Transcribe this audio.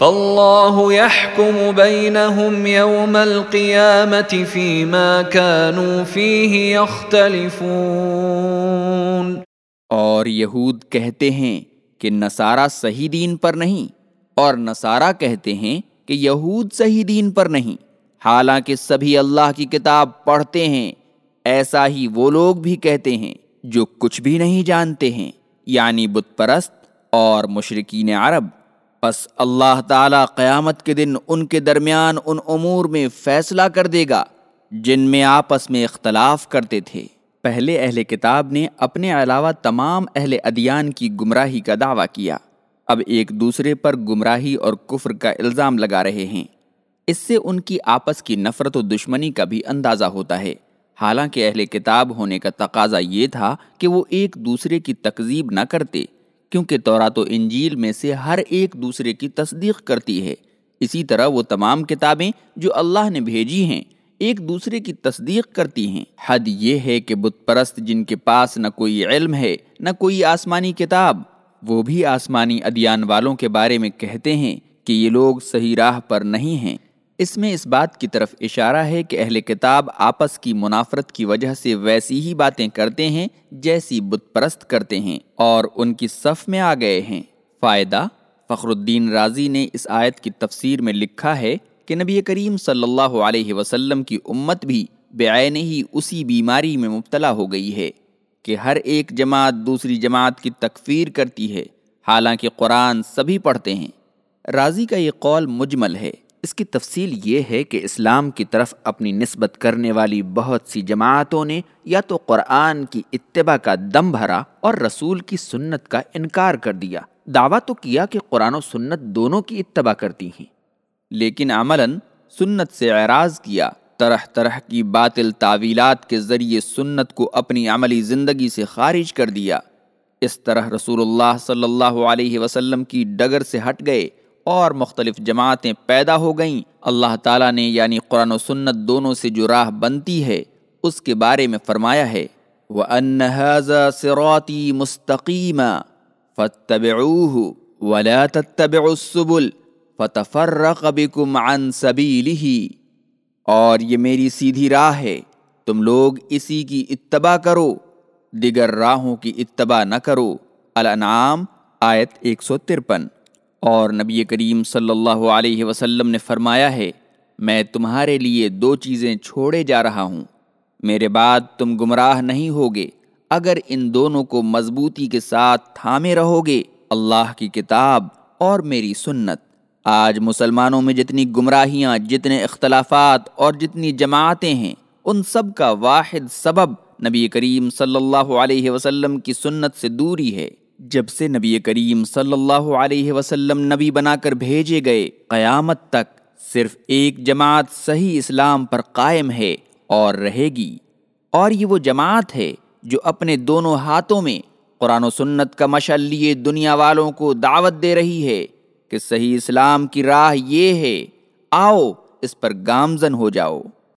فاللہ يحكم بينهم يوم القيامة فيما كانوا فيه يختلفون اور یہود کہتے ہیں کہ نصارہ صحیح دین پر نہیں، اور نصارہ کہتے ہیں کہ یہود صحیح دین پر نہیں۔ حالانکہ سبھی اللہ کی کتاب پڑھتے ہیں، ایسا ہی وہ لوگ بھی کہتے ہیں جو کچھ بھی نہیں جانتے ہیں یعنی بت پرست اور مشرقین عرب۔ پس اللہ تعالیٰ قیامت کے دن ان کے درمیان ان امور میں فیصلہ کر دے گا جن میں آپس میں اختلاف کرتے تھے۔ پہلے اہل کتاب نے اپنے علاوہ تمام اہل ادیان کی گمراہی کا دعویٰ کیا۔ اب ایک دوسرے پر گمراہی اور کفر کا الزام لگا رہے ہیں۔ اس سے ان کی آپس کی نفرت و دشمنی کا بھی اندازہ ہوتا ہے۔ حالانکہ اہل کتاب ہونے کا تقاضا یہ تھا کہ وہ ایک دوسرے کی تکذیب نہ کرتے۔ کیونکہ تورات و انجیل میں سے ہر ایک دوسرے کی تصدیق کرتی ہے۔ اسی طرح وہ تمام کتابیں جو اللہ نے بھیجی ہیں، ایک دوسرے کی تصدیق کرتی ہیں۔ حد یہ ہے کہ بت پرست جن کے پاس نہ کوئی علم ہے، نہ کوئی آسمانی کتاب۔ وہ بھی آسمانی ادیان والوں کے بارے میں کہتے ہیں کہ یہ لوگ صحیح راہ پر نہیں ہیں۔ اس میں اس بات کی طرف اشارہ ہے کہ اہل کتاب آپس کی منافرت کی وجہ سے ویسی ہی باتیں کرتے ہیں جیسی بت پرست کرتے ہیں اور ان کی صف میں آ گئے ہیں۔ فائدہ، فخر الدین راضی نے اس آیت کی تفسیر میں لکھا ہے کہ نبی کریم صلی اللہ علیہ وسلم کی امت بھی بعین ہی اسی بیماری میں مبتلا ہو گئی ہے کہ ہر ایک جماعت دوسری جماعت کی تکفیر کرتی ہے۔ حالانکہ قرآن سبھی پڑھتے ہیں۔ راضی کا یہ قول مجمل ہے۔ اس کی تفصیل یہ ہے کہ اسلام کی طرف اپنی نسبت کرنے والی بہت سی جماعتوں نے یا تو قرآن کی اتباع کا دم بھرا اور رسول کی سنت کا انکار کر دیا۔ دعویٰ تو کیا کہ قرآن و سنت دونوں کی اتباع کرتی ہیں۔ لیکن عملاً سنت سے اعراض کیا، طرح طرح کی باطل تعویلات کے ذریعے سنت کو اپنی عملی زندگی سے خارج کر دیا۔ اس طرح رسول اللہ صلی اللہ علیہ وسلم کی ڈگر سے ہٹ گئے۔ اور مختلف جماعتیں پیدا ہو گئیں۔ اللہ تعالیٰ نے یعنی قرآن و سنت دونوں سے جو راہ بنتی ہے، اس کے بارے میں فرمایا ہے، وَأَنَّ هَذَا صِرَاطِي مُسْتَقِيمًا فَاتَّبِعُوهُ وَلَا تَتَّبِعُوا السُّبُلِ فَتَفَرَّقَ بِكُمْ عَن اور یہ میری سیدھی راہ ہے، تم لوگ اسی کی اتباع کرو، دیگر راہوں کی اتباع نہ کرو۔ الانعام آیت ایک سو ترپن۔ اور نبی کریم صلی اللہ علیہ وسلم نے فرمایا ہے، میں تمہارے لیے دو چیزیں چھوڑے جا رہا ہوں۔ میرے بعد تم گمراہ نہیں ہوگے۔ اگر ان دونوں کو مضبوطی کے ساتھ تھامے رہو گے اللہ کی کتاب اور میری سنت۔ آج مسلمانوں میں جتنی گمراہیاں، جتنے اختلافات اور جتنی جماعتیں ہیں، ان سب کا واحد سبب نبی کریم صلی اللہ علیہ وسلم کی سنت سے دوری ہے۔ جب سے نبی کریم صلی اللہ علیہ وسلم نبی بنا کر بھیجے گئے، قیامت تک صرف ایک جماعت صحیح اسلام پر قائم ہے اور رہے گی۔ اور یہ وہ جماعت ہے جو اپنے دونوں ہاتھوں میں قرآن و سنت کا مشعل لیے دنیا والوں کو دعوت دے رہی ہے کہ صحیح اسلام کی راہ یہ ہے، آؤ اس پر گامزن ہو جاؤ۔